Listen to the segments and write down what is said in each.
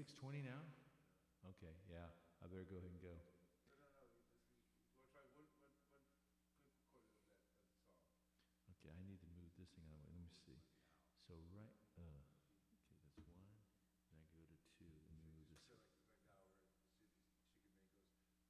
six twenty now? Okay, yeah, I better go ahead and go. Okay, I need to move this thing out of the way. Let me see. So right, uh, okay, that's one. Then I go to two. Let me move this.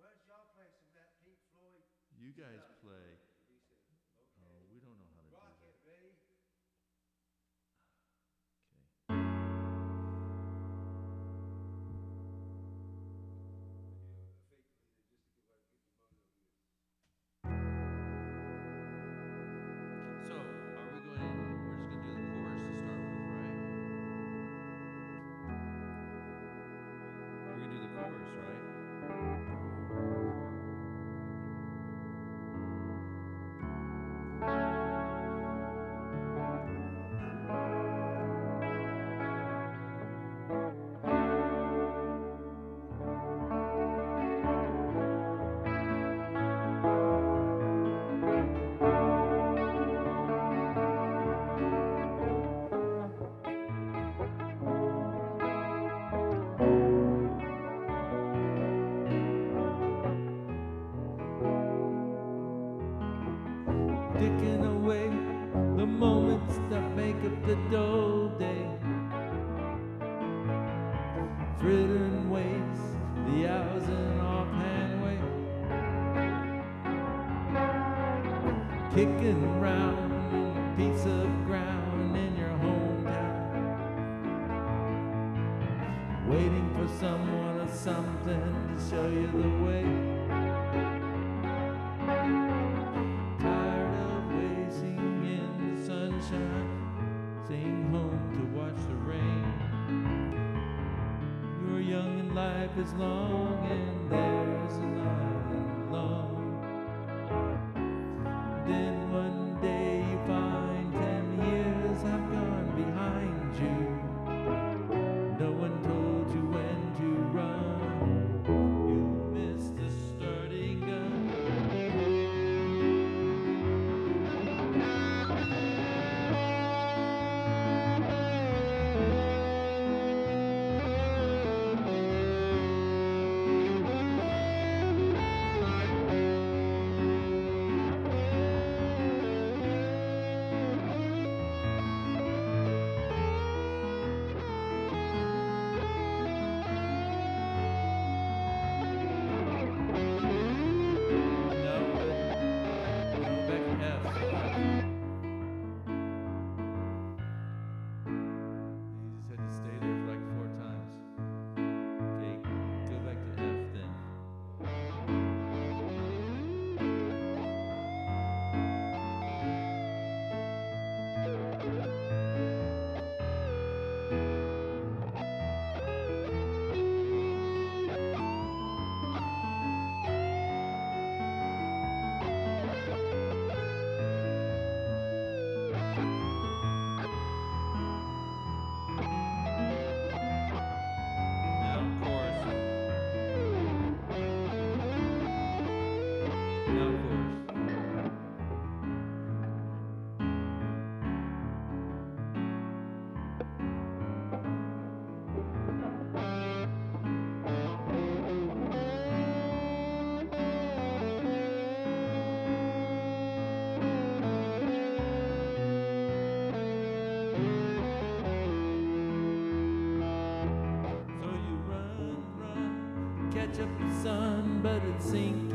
Where's y'all play some of that Pink Floyd? You guys play. to show you the way. Tired of in the sunshine, staying home to watch the rain. You're young and life is long. but it seemed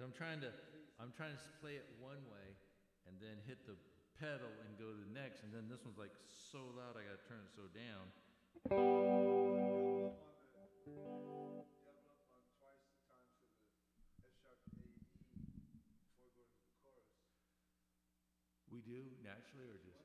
Because I'm trying to I'm trying to play it one way and then hit the pedal and go to the next and then this one's like so loud I gotta turn it so down. We do naturally or just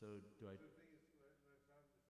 So do I,